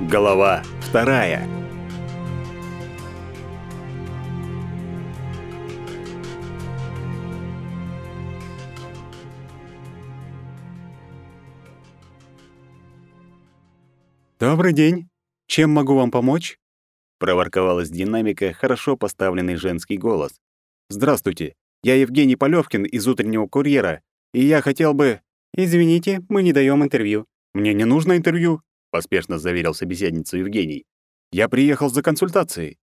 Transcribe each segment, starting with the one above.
Голова вторая. «Добрый день. Чем могу вам помочь?» — проворковал из динамика хорошо поставленный женский голос. «Здравствуйте. Я Евгений Полёвкин из «Утреннего курьера», и я хотел бы...» «Извините, мы не даём интервью». «Мне не нужно интервью», — поспешно заверил собеседницу Евгений. «Я приехал за консультацией.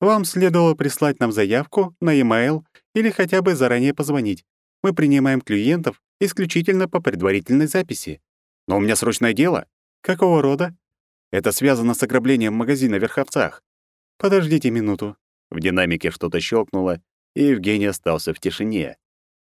Вам следовало прислать нам заявку на e-mail или хотя бы заранее позвонить. Мы принимаем клиентов исключительно по предварительной записи. Но у меня срочное дело. Какого рода? Это связано с ограблением магазина в Верховцах. Подождите минуту. В динамике что-то щелкнуло, и Евгений остался в тишине.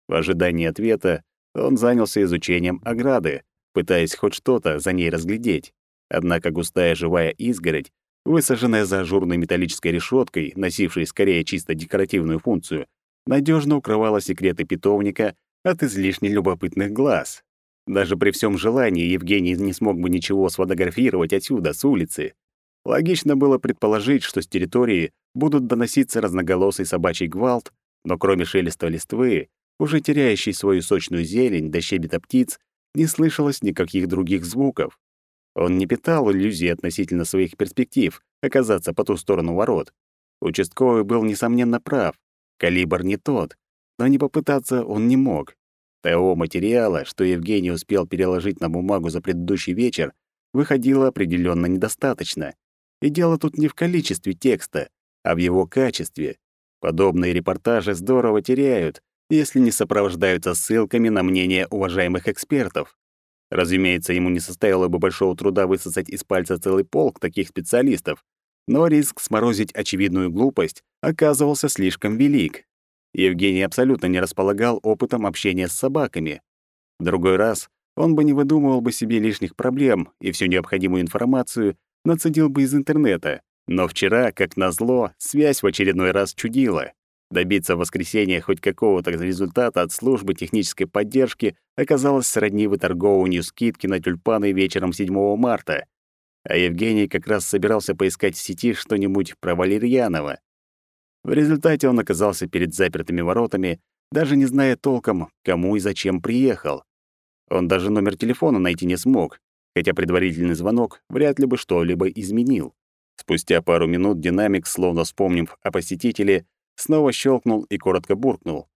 В ожидании ответа он занялся изучением ограды, пытаясь хоть что-то за ней разглядеть. Однако густая живая изгородь, высаженная за ажурной металлической решеткой, носившей скорее чисто декоративную функцию, надежно укрывала секреты питомника от излишне любопытных глаз. Даже при всем желании Евгений не смог бы ничего сфотографировать отсюда, с улицы. Логично было предположить, что с территории будут доноситься разноголосый собачий гвалт, но кроме шелеста листвы, уже теряющей свою сочную зелень до щебета птиц, не слышалось никаких других звуков. Он не питал иллюзий относительно своих перспектив оказаться по ту сторону ворот. Участковый был, несомненно, прав. Калибр не тот, но не попытаться он не мог. Того материала, что Евгений успел переложить на бумагу за предыдущий вечер, выходило определенно недостаточно. И дело тут не в количестве текста, а в его качестве. Подобные репортажи здорово теряют, если не сопровождаются ссылками на мнения уважаемых экспертов. Разумеется, ему не составило бы большого труда высосать из пальца целый полк таких специалистов, но риск сморозить очевидную глупость оказывался слишком велик. Евгений абсолютно не располагал опытом общения с собаками. В другой раз он бы не выдумывал бы себе лишних проблем и всю необходимую информацию нацедил бы из интернета. Но вчера, как назло, связь в очередной раз чудила. Добиться воскресения хоть какого-то результата от службы технической поддержки оказалось сродни выторговыванию скидки на тюльпаны вечером 7 марта. А Евгений как раз собирался поискать в сети что-нибудь про Валерьянова. В результате он оказался перед запертыми воротами, даже не зная толком, кому и зачем приехал. Он даже номер телефона найти не смог, хотя предварительный звонок вряд ли бы что-либо изменил. Спустя пару минут динамик, словно вспомнив о посетителе, снова щелкнул и коротко буркнул.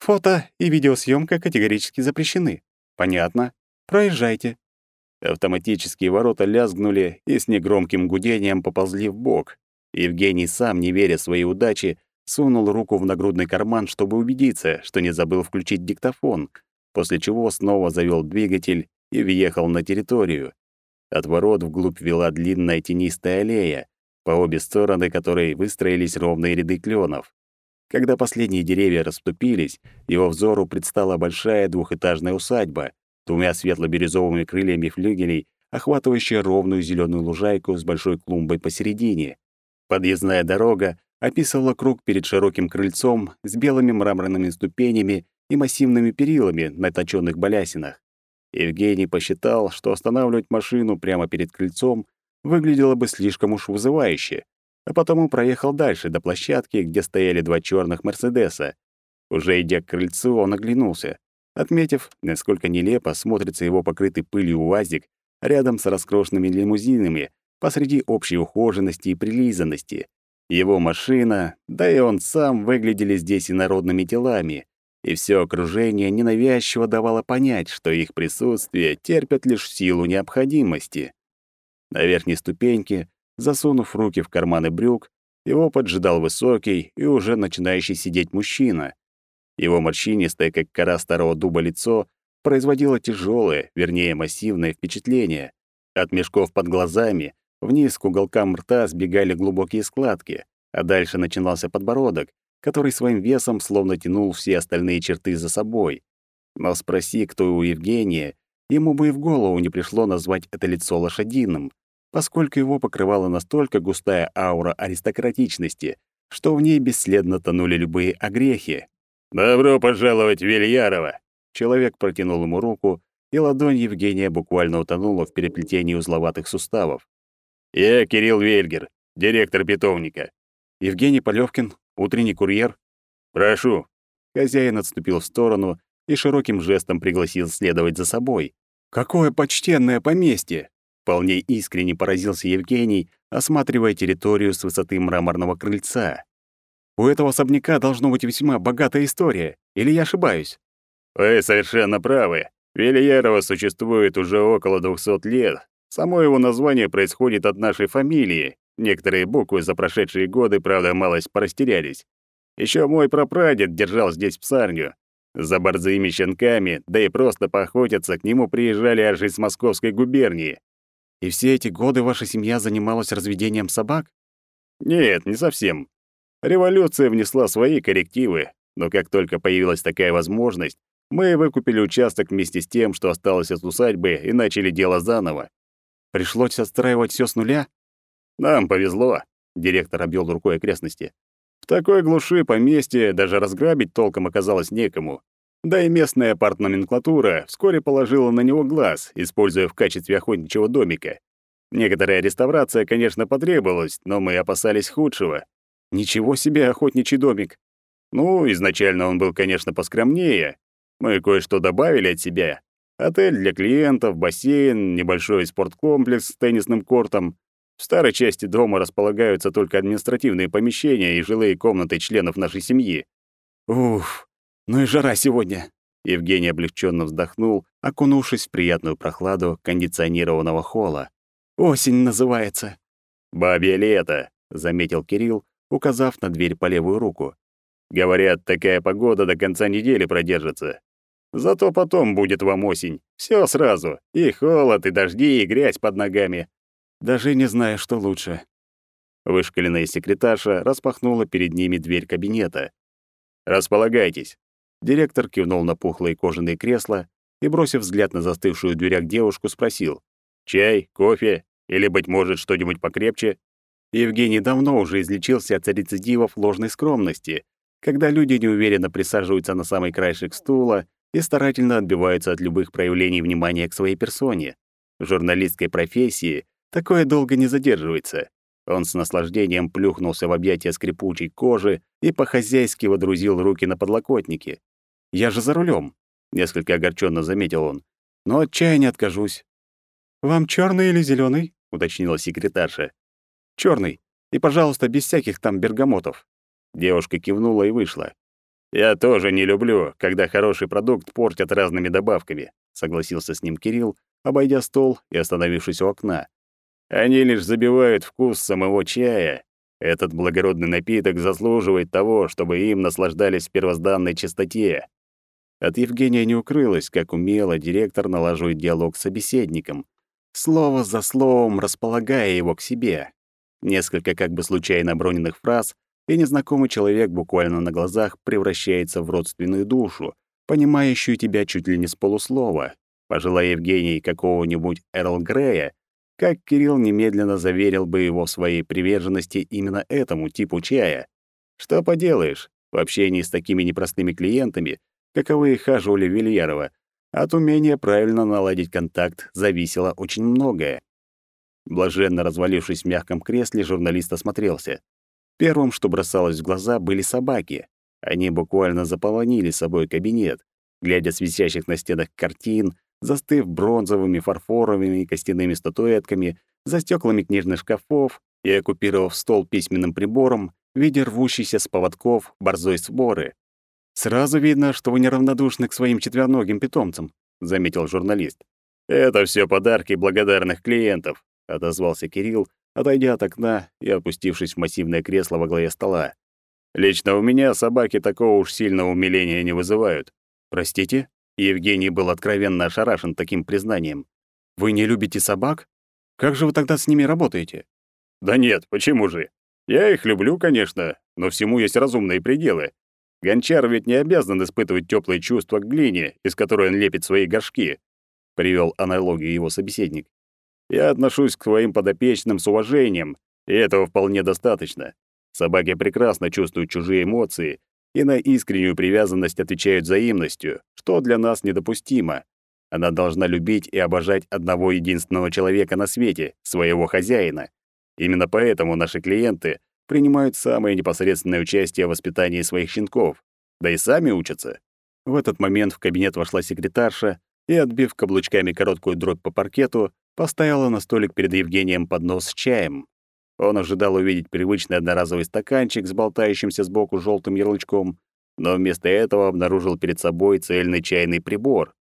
«Фото и видеосъемка категорически запрещены. Понятно. Проезжайте». Автоматические ворота лязгнули и с негромким гудением поползли в бок, Евгений, сам не веря своей удаче, сунул руку в нагрудный карман, чтобы убедиться, что не забыл включить диктофон, после чего снова завёл двигатель и въехал на территорию. От ворот вглубь вела длинная тенистая аллея, по обе стороны которой выстроились ровные ряды кленов. Когда последние деревья расступились, его взору предстала большая двухэтажная усадьба, двумя светло-бирюзовыми крыльями флюгелей, охватывающая ровную зеленую лужайку с большой клумбой посередине. Подъездная дорога описывала круг перед широким крыльцом с белыми мраморными ступенями и массивными перилами на точёных балясинах. Евгений посчитал, что останавливать машину прямо перед крыльцом выглядело бы слишком уж вызывающе, а потому проехал дальше до площадки, где стояли два чёрных «Мерседеса». Уже идя к крыльцу, он оглянулся, отметив, насколько нелепо смотрится его покрытый пылью УАЗик рядом с роскошными лимузинами, посреди общей ухоженности и прилизанности. Его машина, да и он сам выглядели здесь инородными телами, и все окружение ненавязчиво давало понять, что их присутствие терпят лишь силу необходимости. На верхней ступеньке, засунув руки в карманы брюк, его поджидал высокий и уже начинающий сидеть мужчина. Его морщинистое, как кора старого дуба, лицо производило тяжелое, вернее, массивное впечатление. От мешков под глазами Вниз к уголкам рта сбегали глубокие складки, а дальше начинался подбородок, который своим весом словно тянул все остальные черты за собой. Но спроси, кто у Евгения, ему бы и в голову не пришло назвать это лицо лошадиным, поскольку его покрывала настолько густая аура аристократичности, что в ней бесследно тонули любые огрехи. «Добро пожаловать, Вильярова!» Человек протянул ему руку, и ладонь Евгения буквально утонула в переплетении узловатых суставов. Я Кирилл Вельгер, директор питомника. Евгений Полевкин, утренний курьер. Прошу. Хозяин отступил в сторону и широким жестом пригласил следовать за собой. Какое почтенное поместье! Вполне искренне поразился Евгений, осматривая территорию с высоты мраморного крыльца. У этого особняка должно быть весьма богатая история, или я ошибаюсь? Вы совершенно правы. Вильярово существует уже около 200 лет. Само его название происходит от нашей фамилии. Некоторые буквы за прошедшие годы, правда, малость порастерялись. Еще мой прапрадед держал здесь псарню. За борзыми щенками, да и просто поохотиться к нему приезжали аж из Московской губернии. И все эти годы ваша семья занималась разведением собак? Нет, не совсем. Революция внесла свои коррективы, но как только появилась такая возможность, мы выкупили участок вместе с тем, что осталось от усадьбы, и начали дело заново. Пришлось отстраивать все с нуля? Нам повезло, директор обвел рукой окрестности. В такой глуши поместье даже разграбить толком оказалось некому. Да и местная партноменклатура вскоре положила на него глаз, используя в качестве охотничьего домика. Некоторая реставрация, конечно, потребовалась, но мы опасались худшего. Ничего себе охотничий домик. Ну, изначально он был, конечно, поскромнее. Мы кое-что добавили от себя. Отель для клиентов, бассейн, небольшой спорткомплекс с теннисным кортом. В старой части дома располагаются только административные помещения и жилые комнаты членов нашей семьи. Уф, ну и жара сегодня. Евгений облегченно вздохнул, окунувшись в приятную прохладу кондиционированного холла. Осень называется. Бабье лето, заметил Кирилл, указав на дверь по левую руку. Говорят, такая погода до конца недели продержится. Зато потом будет вам осень. Все сразу. И холод, и дожди, и грязь под ногами. Даже не знаю, что лучше. Вышкаленная секретарша распахнула перед ними дверь кабинета. «Располагайтесь». Директор кивнул на пухлые кожаные кресла и, бросив взгляд на застывшую в дверях девушку, спросил. «Чай, кофе или, быть может, что-нибудь покрепче?» Евгений давно уже излечился от рецидивов ложной скромности, когда люди неуверенно присаживаются на самый краешек стула и старательно отбиваются от любых проявлений внимания к своей персоне. В журналистской профессии Такое долго не задерживается. Он с наслаждением плюхнулся в объятия скрипучей кожи и по-хозяйски водрузил руки на подлокотники. «Я же за рулем, несколько огорченно заметил он. «Но от чая не откажусь». «Вам черный или зеленый? уточнила секретарша. Черный. И, пожалуйста, без всяких там бергамотов». Девушка кивнула и вышла. «Я тоже не люблю, когда хороший продукт портят разными добавками», — согласился с ним Кирилл, обойдя стол и остановившись у окна. Они лишь забивают вкус самого чая. Этот благородный напиток заслуживает того, чтобы им наслаждались в первозданной чистоте. От Евгения не укрылось, как умело директор налаживает диалог с собеседником, слово за словом располагая его к себе. Несколько как бы случайно броненных фраз, и незнакомый человек буквально на глазах превращается в родственную душу, понимающую тебя чуть ли не с полуслова. Пожелая Евгений какого-нибудь Эрл Грея, как Кирилл немедленно заверил бы его в своей приверженности именно этому типу чая. Что поделаешь, в общении с такими непростыми клиентами, каковые хаживали Вильярова, от умения правильно наладить контакт зависело очень многое. Блаженно развалившись в мягком кресле, журналист осмотрелся. Первым, что бросалось в глаза, были собаки. Они буквально заполонили собой кабинет. Глядя с висящих на стенах картин, застыв бронзовыми, фарфоровыми и костяными статуэтками, за стеклами книжных шкафов и оккупировав стол письменным прибором, видя рвущийся с поводков борзой сборы. «Сразу видно, что вы неравнодушны к своим четвероногим питомцам», — заметил журналист. «Это все подарки благодарных клиентов», — отозвался Кирилл, отойдя от окна и опустившись в массивное кресло во главе стола. «Лично у меня собаки такого уж сильного умиления не вызывают». «Простите?» Евгений был откровенно ошарашен таким признанием. «Вы не любите собак? Как же вы тогда с ними работаете?» «Да нет, почему же? Я их люблю, конечно, но всему есть разумные пределы. Гончар ведь не обязан испытывать теплые чувства к глине, из которой он лепит свои горшки», — привел аналогию его собеседник. «Я отношусь к своим подопечным с уважением, и этого вполне достаточно. Собаки прекрасно чувствуют чужие эмоции и на искреннюю привязанность отвечают взаимностью, что для нас недопустимо. Она должна любить и обожать одного единственного человека на свете, своего хозяина, Именно поэтому наши клиенты принимают самое непосредственное участие в воспитании своих щенков, да и сами учатся. В этот момент в кабинет вошла секретарша и, отбив каблучками короткую дробь по паркету, поставила на столик перед Евгением поднос с чаем. Он ожидал увидеть привычный одноразовый стаканчик с болтающимся сбоку желтым ярлычком, но вместо этого обнаружил перед собой цельный чайный прибор.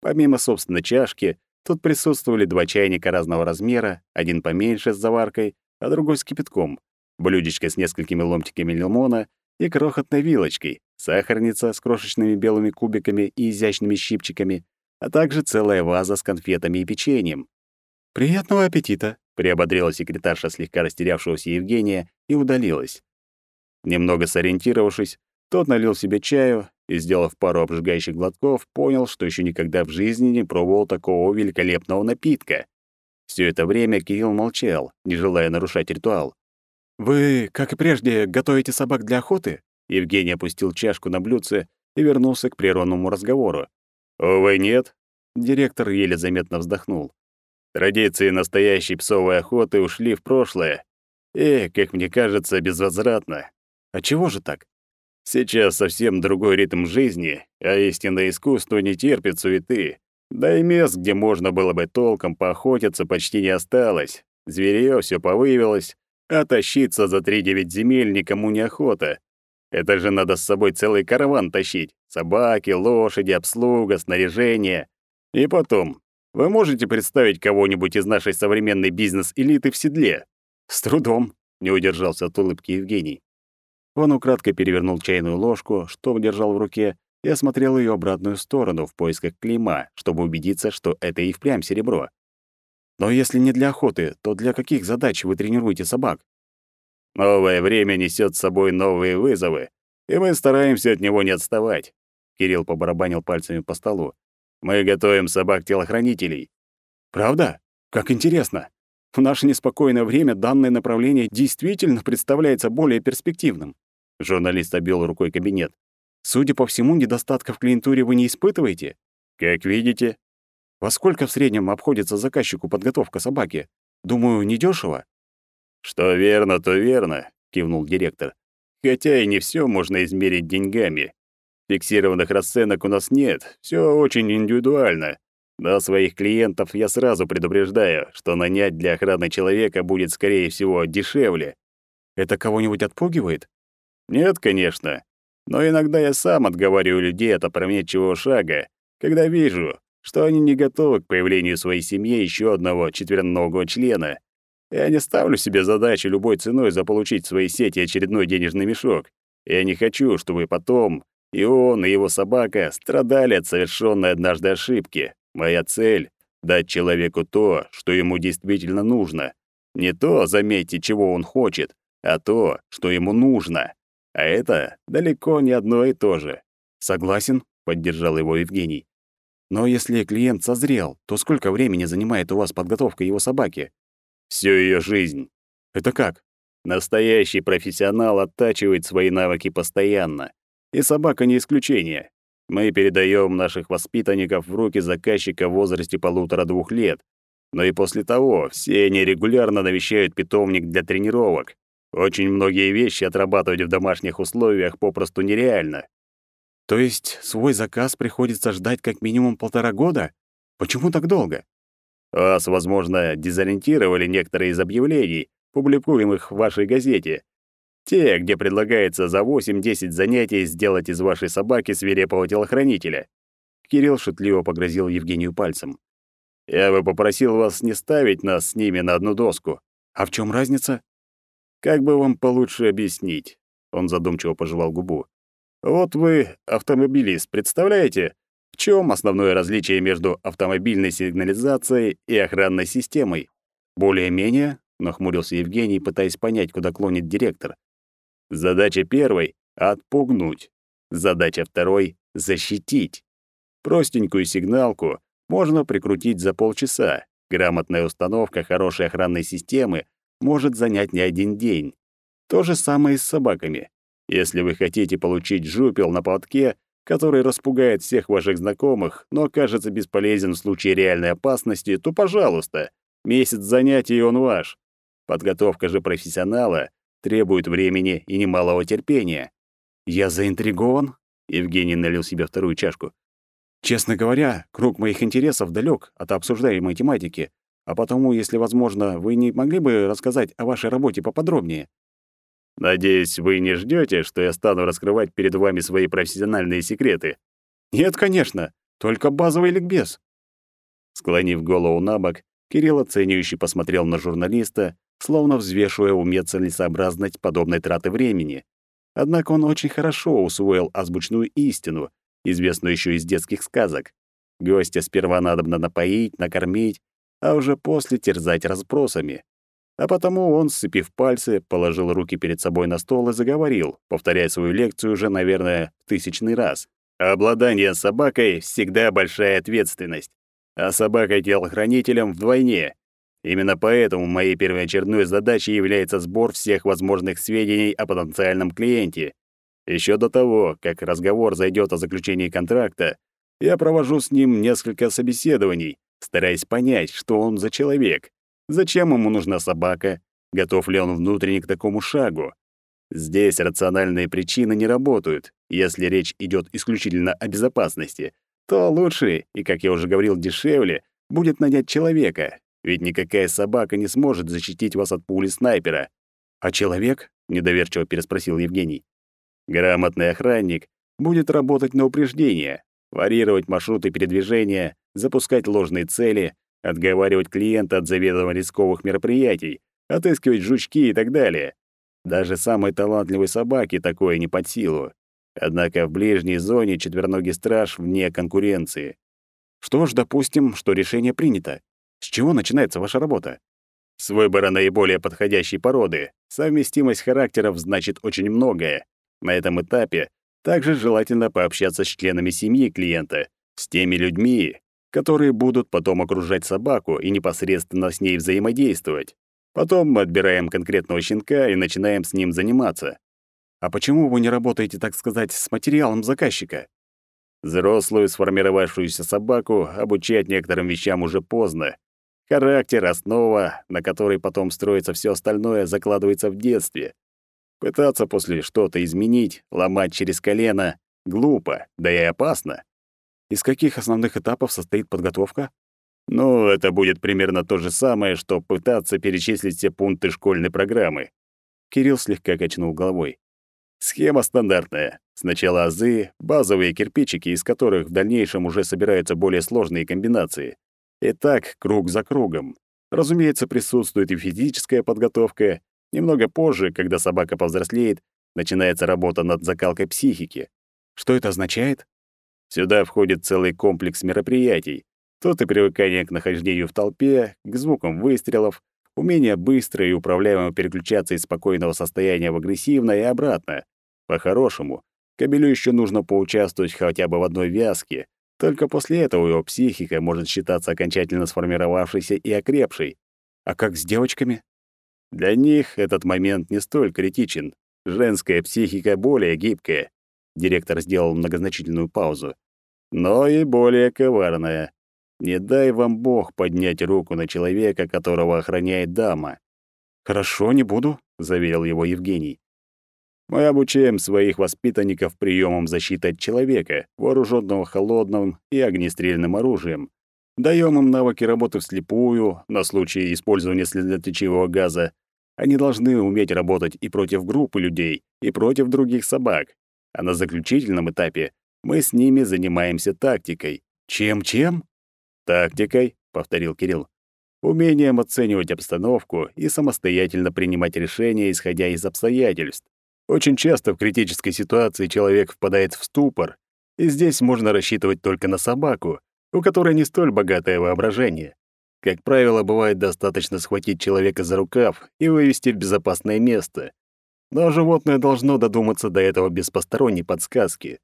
Помимо собственной чашки, тут присутствовали два чайника разного размера, один поменьше с заваркой, а другой с кипятком, блюдечко с несколькими ломтиками лимона и крохотной вилочкой, сахарница с крошечными белыми кубиками и изящными щипчиками, а также целая ваза с конфетами и печеньем. «Приятного аппетита!» — приободрила секретарша слегка растерявшегося Евгения и удалилась. Немного сориентировавшись, тот налил себе чаю и, сделав пару обжигающих глотков, понял, что еще никогда в жизни не пробовал такого великолепного напитка. Все это время Кирилл молчал, не желая нарушать ритуал. «Вы, как и прежде, готовите собак для охоты?» Евгений опустил чашку на блюдце и вернулся к прерванному разговору. «Увы, нет». Директор еле заметно вздохнул. Традиции настоящей псовой охоты ушли в прошлое. И, как мне кажется, безвозвратно. А чего же так? Сейчас совсем другой ритм жизни, а истинное искусство не терпит суеты. Да и мест, где можно было бы толком поохотиться, почти не осталось. Зверьё всё повыявилось, а тащиться за три-девять земель никому не охота. Это же надо с собой целый караван тащить. Собаки, лошади, обслуга, снаряжение. И потом, вы можете представить кого-нибудь из нашей современной бизнес-элиты в седле? С трудом, не удержался от улыбки Евгений. Он украдкой перевернул чайную ложку, что держал в руке, и осмотрел ее обратную сторону в поисках клейма, чтобы убедиться, что это и впрямь серебро. Но если не для охоты, то для каких задач вы тренируете собак? Новое время несет с собой новые вызовы, и мы стараемся от него не отставать. Кирилл побарабанил пальцами по столу. Мы готовим собак-телохранителей. Правда? Как интересно. В наше неспокойное время данное направление действительно представляется более перспективным. Журналист обвел рукой кабинет. Судя по всему, недостатков в клиентуре вы не испытываете? Как видите. Во сколько в среднем обходится заказчику подготовка собаки? Думаю, недешево. Что верно, то верно, кивнул директор. Хотя и не все можно измерить деньгами. Фиксированных расценок у нас нет, все очень индивидуально. Но своих клиентов я сразу предупреждаю, что нанять для охраны человека будет, скорее всего, дешевле. Это кого-нибудь отпугивает? Нет, конечно. Но иногда я сам отговариваю людей от опрометчивого шага, когда вижу, что они не готовы к появлению в своей семье еще одного четвероногого члена. Я не ставлю себе задачу любой ценой заполучить в своей сети очередной денежный мешок. Я не хочу, чтобы потом и он, и его собака страдали от совершенной однажды ошибки. Моя цель — дать человеку то, что ему действительно нужно. Не то, заметьте, чего он хочет, а то, что ему нужно. А это далеко не одно и то же. Согласен, поддержал его Евгений. Но если клиент созрел, то сколько времени занимает у вас подготовка его собаки? Всю ее жизнь. Это как? Настоящий профессионал оттачивает свои навыки постоянно. И собака не исключение. Мы передаем наших воспитанников в руки заказчика в возрасте полутора-двух лет. Но и после того все они регулярно навещают питомник для тренировок. Очень многие вещи отрабатывать в домашних условиях попросту нереально. То есть свой заказ приходится ждать как минимум полтора года? Почему так долго? Вас, возможно, дезориентировали некоторые из объявлений, публикуемых в вашей газете. Те, где предлагается за 8-10 занятий сделать из вашей собаки свирепого телохранителя. Кирилл шутливо погрозил Евгению пальцем. Я бы попросил вас не ставить нас с ними на одну доску. А в чем разница? Как бы вам получше объяснить? Он задумчиво пожевал губу. Вот вы автомобилист, представляете? В чем основное различие между автомобильной сигнализацией и охранной системой? Более-менее, нахмурился Евгений, пытаясь понять, куда клонит директор. Задача первой — отпугнуть. Задача второй — защитить. Простенькую сигналку можно прикрутить за полчаса. Грамотная установка хорошей охранной системы может занять не один день. То же самое и с собаками. Если вы хотите получить жупел на поводке, который распугает всех ваших знакомых, но окажется бесполезен в случае реальной опасности, то, пожалуйста, месяц занятий он ваш. Подготовка же профессионала требует времени и немалого терпения. Я заинтригован. Евгений налил себе вторую чашку. Честно говоря, круг моих интересов далек от обсуждаемой тематики, а потому, если возможно, вы не могли бы рассказать о вашей работе поподробнее? Надеюсь, вы не ждете, что я стану раскрывать перед вами свои профессиональные секреты. Нет, конечно, только базовый ликбез. Склонив голову на бок, Кирилл оценивающе посмотрел на журналиста, словно взвешивая, умеет целесообразность подобной траты времени. Однако он очень хорошо усвоил азбучную истину, известную еще из детских сказок. Гостя сперва надобно напоить, накормить, а уже после терзать расспросами. А потому он, сцепив пальцы, положил руки перед собой на стол и заговорил, повторяя свою лекцию уже, наверное, в тысячный раз. Обладание собакой всегда большая ответственность, а собакой-телохранителем вдвойне. Именно поэтому моей первоочередной задачей является сбор всех возможных сведений о потенциальном клиенте. Еще до того, как разговор зайдет о заключении контракта, я провожу с ним несколько собеседований, стараясь понять, что он за человек, зачем ему нужна собака, готов ли он внутренне к такому шагу. Здесь рациональные причины не работают. Если речь идет исключительно о безопасности, то лучше и, как я уже говорил, дешевле будет нанять человека, ведь никакая собака не сможет защитить вас от пули снайпера. «А человек?» — недоверчиво переспросил Евгений. «Грамотный охранник будет работать на упреждение, варьировать маршруты передвижения, запускать ложные цели, отговаривать клиента от заведомо рисковых мероприятий, отыскивать жучки и так далее. Даже самой талантливой собаке такое не под силу. Однако в ближней зоне четвероногий страж вне конкуренции. Что ж, допустим, что решение принято. С чего начинается ваша работа? С выбора наиболее подходящей породы. Совместимость характеров значит очень многое. На этом этапе также желательно пообщаться с членами семьи клиента, с теми людьми, которые будут потом окружать собаку и непосредственно с ней взаимодействовать. Потом мы отбираем конкретного щенка и начинаем с ним заниматься. А почему вы не работаете, так сказать, с материалом заказчика? Взрослую сформировавшуюся собаку обучать некоторым вещам уже поздно. Характер, основа, на которой потом строится все остальное, закладывается в детстве. Пытаться после что-то изменить, ломать через колено — глупо, да и опасно. Из каких основных этапов состоит подготовка? Ну, это будет примерно то же самое, что пытаться перечислить все пункты школьной программы. Кирилл слегка качнул головой. Схема стандартная. Сначала азы, базовые кирпичики, из которых в дальнейшем уже собираются более сложные комбинации. И так, круг за кругом. Разумеется, присутствует и физическая подготовка. Немного позже, когда собака повзрослеет, начинается работа над закалкой психики. Что это означает? Сюда входит целый комплекс мероприятий. Тут и привыкание к нахождению в толпе, к звукам выстрелов, умение быстро и управляемо переключаться из спокойного состояния в агрессивное и обратно. По-хорошему, кабелю еще нужно поучаствовать хотя бы в одной вязке, только после этого его психика может считаться окончательно сформировавшейся и окрепшей. А как с девочками? Для них этот момент не столь критичен. Женская психика более гибкая. Директор сделал многозначительную паузу. Но и более коварная. Не дай вам Бог поднять руку на человека, которого охраняет дама. «Хорошо, не буду», — заверил его Евгений. Мы обучаем своих воспитанников приемам защиты от человека, вооруженного холодным и огнестрельным оружием. Даем им навыки работы вслепую, на случай использования слезоточивого газа. Они должны уметь работать и против группы людей, и против других собак. А на заключительном этапе мы с ними занимаемся тактикой. Чем-чем? Тактикой, повторил Кирилл. Умением оценивать обстановку и самостоятельно принимать решения, исходя из обстоятельств. Очень часто в критической ситуации человек впадает в ступор, и здесь можно рассчитывать только на собаку, у которой не столь богатое воображение. Как правило, бывает достаточно схватить человека за рукав и вывести в безопасное место. Но животное должно додуматься до этого без посторонней подсказки.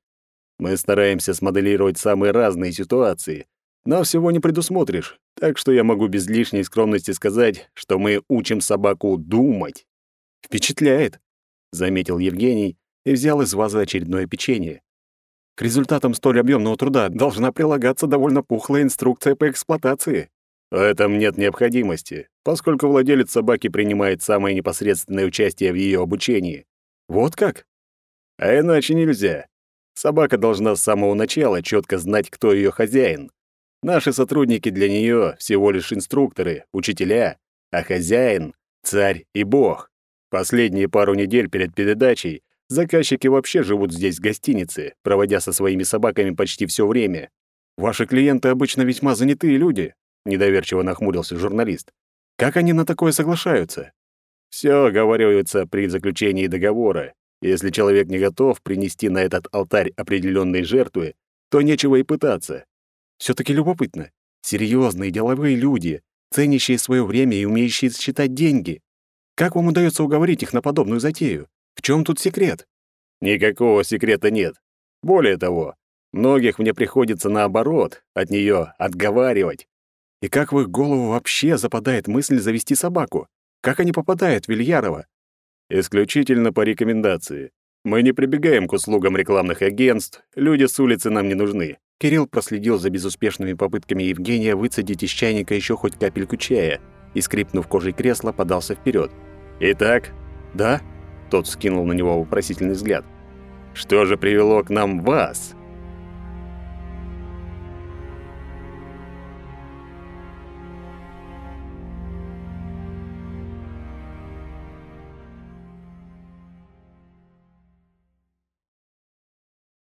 Мы стараемся смоделировать самые разные ситуации, но всего не предусмотришь, так что я могу без лишней скромности сказать, что мы учим собаку думать. Впечатляет заметил Евгений и взял из вазы очередное печенье. К результатам столь объемного труда должна прилагаться довольно пухлая инструкция по эксплуатации. В этом нет необходимости, поскольку владелец собаки принимает самое непосредственное участие в ее обучении. Вот как? А иначе нельзя. Собака должна с самого начала четко знать, кто ее хозяин. Наши сотрудники для нее всего лишь инструкторы, учителя, а хозяин — царь и бог. Последние пару недель перед передачей заказчики вообще живут здесь в гостинице, проводя со своими собаками почти все время. Ваши клиенты обычно весьма занятые люди, недоверчиво нахмурился журналист. Как они на такое соглашаются? Все оговаривается при заключении договора. Если человек не готов принести на этот алтарь определенные жертвы, то нечего и пытаться. все таки любопытно. Серьезные деловые люди, ценящие свое время и умеющие считать деньги. Как вам удается уговорить их на подобную затею? В чем тут секрет? Никакого секрета нет. Более того, многих мне приходится наоборот от нее отговаривать. И как в их голову вообще западает мысль завести собаку? Как они попадают в Вильярова? Исключительно по рекомендации. Мы не прибегаем к услугам рекламных агентств, люди с улицы нам не нужны. Кирилл проследил за безуспешными попытками Евгения выцедить из чайника еще хоть капельку чая и, скрипнув кожей кресла, подался вперед. «Итак?» «Да?» Тот скинул на него вопросительный взгляд. «Что же привело к нам вас,